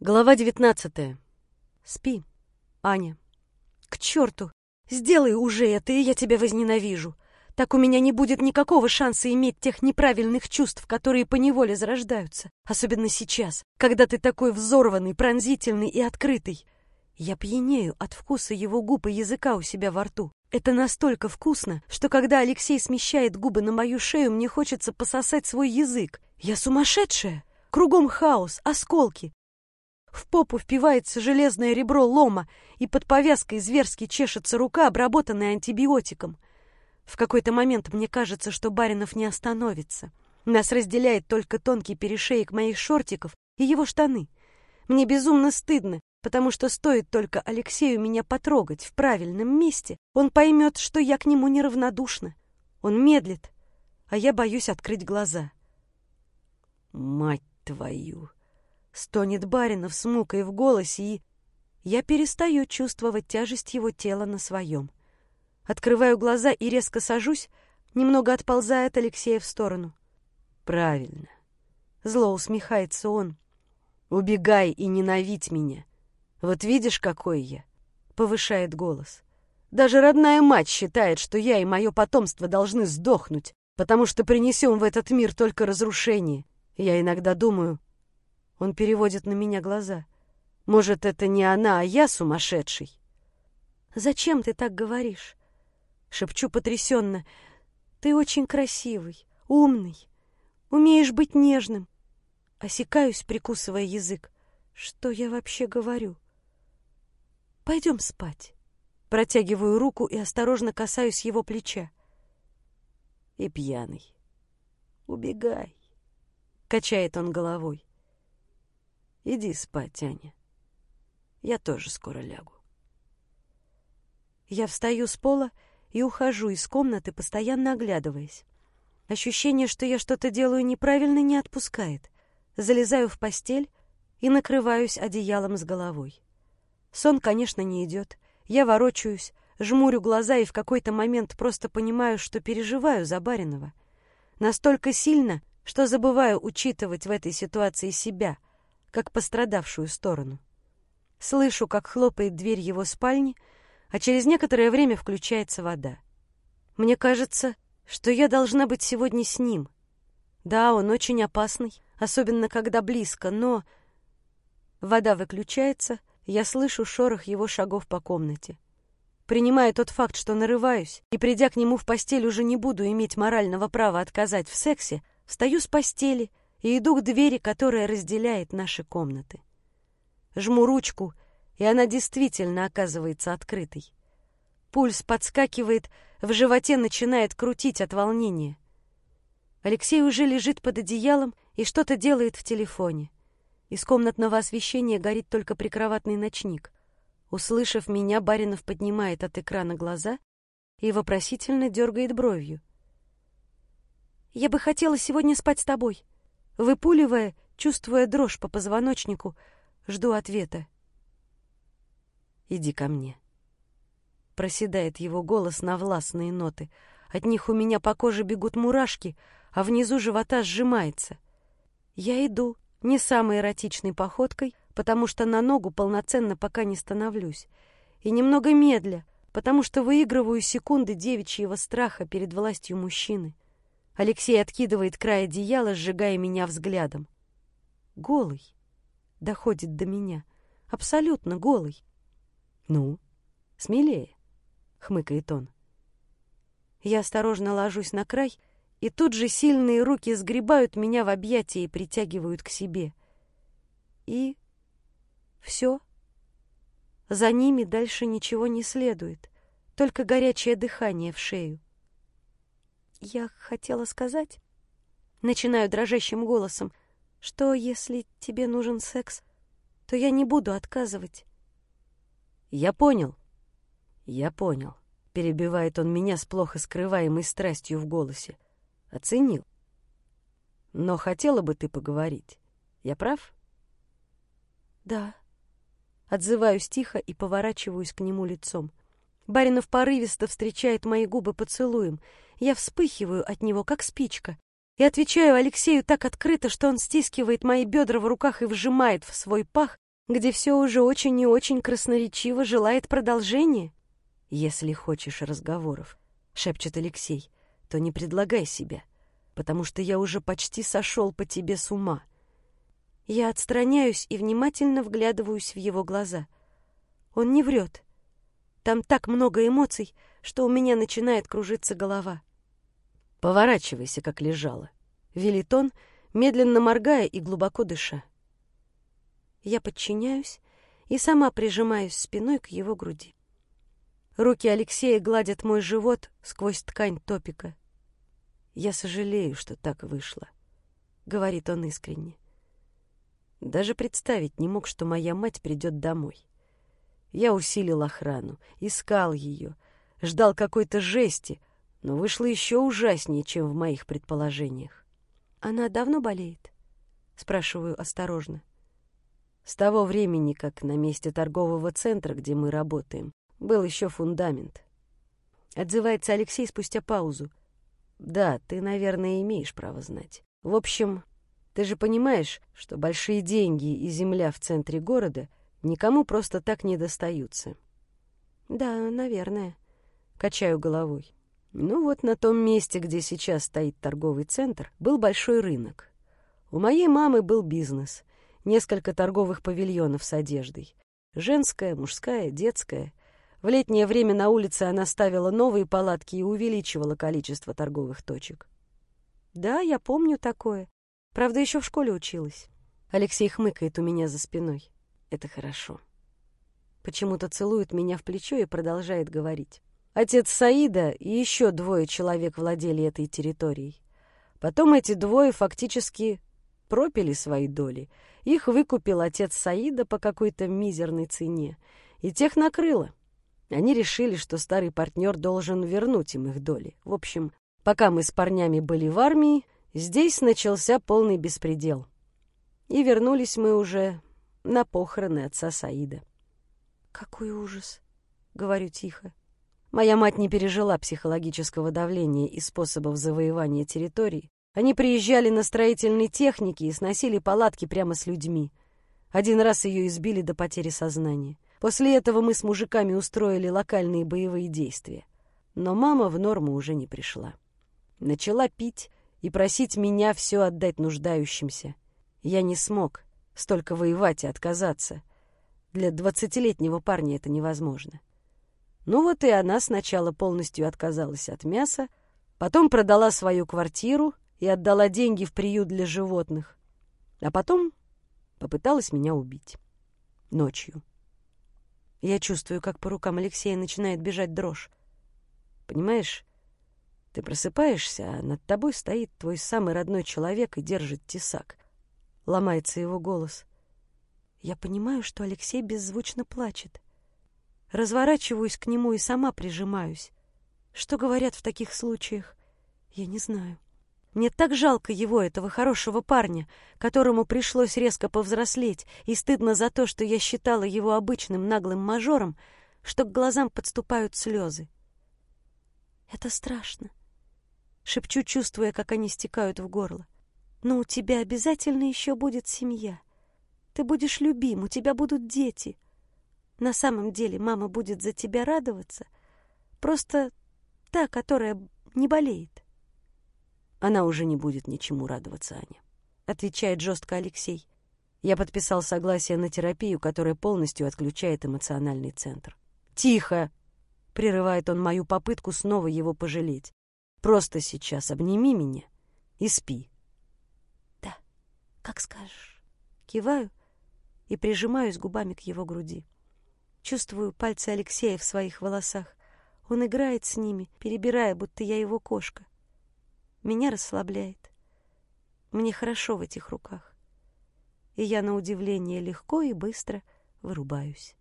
Глава девятнадцатая. Спи, Аня. К черту! Сделай уже это, и я тебя возненавижу. Так у меня не будет никакого шанса иметь тех неправильных чувств, которые поневоле зарождаются. Особенно сейчас, когда ты такой взорванный, пронзительный и открытый. Я пьянею от вкуса его губ и языка у себя во рту. Это настолько вкусно, что когда Алексей смещает губы на мою шею, мне хочется пососать свой язык. Я сумасшедшая! Кругом хаос, осколки, в попу впивается железное ребро лома, и под повязкой зверски чешется рука, обработанная антибиотиком. В какой-то момент мне кажется, что Баринов не остановится. Нас разделяет только тонкий перешеек моих шортиков и его штаны. Мне безумно стыдно, потому что стоит только Алексею меня потрогать в правильном месте, он поймет, что я к нему неравнодушна. Он медлит, а я боюсь открыть глаза. «Мать твою!» Стонет Баринов с мукой в голосе, и я перестаю чувствовать тяжесть его тела на своем. Открываю глаза и резко сажусь, немного отползая от Алексея в сторону. Правильно. Зло усмехается он. Убегай и ненавидь меня. Вот видишь, какой я? Повышает голос. Даже родная мать считает, что я и мое потомство должны сдохнуть, потому что принесем в этот мир только разрушение. Я иногда думаю, он переводит на меня глаза. Может, это не она, а я сумасшедший? Зачем ты так говоришь? Шепчу потрясенно. Ты очень красивый, умный, умеешь быть нежным. Осекаюсь, прикусывая язык. Что я вообще говорю? Пойдем спать. Протягиваю руку и осторожно касаюсь его плеча. И пьяный. Убегай. Качает он головой. Иди спать, Аня. Я тоже скоро лягу. Я встаю с пола и ухожу из комнаты, постоянно оглядываясь. Ощущение, что я что-то делаю неправильно, не отпускает. Залезаю в постель и накрываюсь одеялом с головой. Сон, конечно, не идет. Я ворочаюсь, жмурю глаза и в какой-то момент просто понимаю, что переживаю за Баринова. Настолько сильно, что забываю учитывать в этой ситуации себя — как пострадавшую сторону. Слышу, как хлопает дверь его спальни, а через некоторое время включается вода. Мне кажется, что я должна быть сегодня с ним. Да, он очень опасный, особенно когда близко, но... Вода выключается, я слышу шорох его шагов по комнате. Принимая тот факт, что нарываюсь, и придя к нему в постель уже не буду иметь морального права отказать в сексе, встаю с постели и иду к двери, которая разделяет наши комнаты. Жму ручку, и она действительно оказывается открытой. Пульс подскакивает, в животе начинает крутить от волнения. Алексей уже лежит под одеялом и что-то делает в телефоне. Из комнатного освещения горит только прикроватный ночник. Услышав меня, Баринов поднимает от экрана глаза и вопросительно дергает бровью. «Я бы хотела сегодня спать с тобой», Выпуливая, чувствуя дрожь по позвоночнику, жду ответа. «Иди ко мне». Проседает его голос на властные ноты. От них у меня по коже бегут мурашки, а внизу живота сжимается. Я иду, не самой эротичной походкой, потому что на ногу полноценно пока не становлюсь, и немного медля, потому что выигрываю секунды девичьего страха перед властью мужчины. Алексей откидывает край одеяла, сжигая меня взглядом. Голый. Доходит до меня. Абсолютно голый. «Ну, смелее», — хмыкает он. Я осторожно ложусь на край, и тут же сильные руки сгребают меня в объятия и притягивают к себе. И все. За ними дальше ничего не следует, только горячее дыхание в шею. Я хотела сказать, начинаю дрожащим голосом, что если тебе нужен секс, то я не буду отказывать. Я понял. Я понял. Перебивает он меня с плохо скрываемой страстью в голосе. Оценил. Но хотела бы ты поговорить. Я прав? Да. Отзываюсь тихо и поворачиваюсь к нему лицом. Баринов порывисто встречает мои губы поцелуем — я вспыхиваю от него, как спичка, и отвечаю Алексею так открыто, что он стискивает мои бедра в руках и вжимает в свой пах, где все уже очень и очень красноречиво желает продолжения. «Если хочешь разговоров», — шепчет Алексей, — «то не предлагай себя, потому что я уже почти сошел по тебе с ума». Я отстраняюсь и внимательно вглядываюсь в его глаза. Он не врет. Там так много эмоций, что у меня начинает кружиться голова. «Поворачивайся, как лежала», — велит он, медленно моргая и глубоко дыша. Я подчиняюсь и сама прижимаюсь спиной к его груди. Руки Алексея гладят мой живот сквозь ткань топика. «Я сожалею, что так вышло», — говорит он искренне. Даже представить не мог, что моя мать придет домой. Я усилил охрану, искал ее, ждал какой-то жести, но вышло еще ужаснее, чем в моих предположениях. «Она давно болеет?» — спрашиваю осторожно. С того времени, как на месте торгового центра, где мы работаем, был еще фундамент. Отзывается Алексей спустя паузу. Да, ты, наверное, имеешь право знать. В общем, ты же понимаешь, что большие деньги и земля в центре города никому просто так не достаются. Да, наверное. Качаю головой. Ну вот на том месте, где сейчас стоит торговый центр, был большой рынок. У моей мамы был бизнес несколько торговых павильонов с одеждой. Женская, мужская, детская. В летнее время на улице она ставила новые палатки и увеличивала количество торговых точек. Да, я помню такое. Правда, еще в школе училась. Алексей хмыкает у меня за спиной. Это хорошо. Почему-то целует меня в плечо и продолжает говорить. Отец Саида и еще двое человек владели этой территорией. Потом эти двое фактически пропили свои доли. Их выкупил отец Саида по какой-то мизерной цене. И тех накрыло. Они решили, что старый партнер должен вернуть им их доли. В общем, пока мы с парнями были в армии, здесь начался полный беспредел. И вернулись мы уже на похороны отца Саида. «Какой ужас!» — говорю тихо. Моя мать не пережила психологического давления и способов завоевания территорий, они приезжали на строительной технике и сносили палатки прямо с людьми. Один раз ее избили до потери сознания. После этого мы с мужиками устроили локальные боевые действия. Но мама в норму уже не пришла. Начала пить и просить меня все отдать нуждающимся. Я не смог столько воевать и отказаться. Для двадцатилетнего парня это невозможно. Ну вот и она сначала полностью отказалась от мяса, потом продала свою квартиру — и отдала деньги в приют для животных. А потом попыталась меня убить. Ночью. Я чувствую, как по рукам Алексея начинает бежать дрожь. Понимаешь, ты просыпаешься, а над тобой стоит твой самый родной человек и держит тесак. Ломается его голос. Я понимаю, что Алексей беззвучно плачет. Разворачиваюсь к нему и сама прижимаюсь. Что говорят в таких случаях, я не знаю. Мне так жалко его, этого хорошего парня, которому пришлось резко повзрослеть, и стыдно за то, что я считала его обычным наглым мажором, что к глазам подступают слезы. «Это страшно», — шепчу, чувствуя, как они стекают в горло. «Но у тебя обязательно еще будет семья. Ты будешь любим, у тебя будут дети. На самом деле мама будет за тебя радоваться, просто та, которая не болеет». Она уже не будет ничему радоваться, Аня. Отвечает жестко Алексей. Я подписал согласие на терапию, которая полностью отключает эмоциональный центр. «Тихо!» — прерывает он мою попытку снова его пожалеть. «Просто сейчас обними меня и спи». «Да, как скажешь». Киваю и прижимаюсь губами к его груди. Чувствую пальцы Алексея в своих волосах. Он играет с ними, перебирая, будто я его кошка меня расслабляет. Мне хорошо в этих руках. И я, на удивление, легко и быстро вырубаюсь.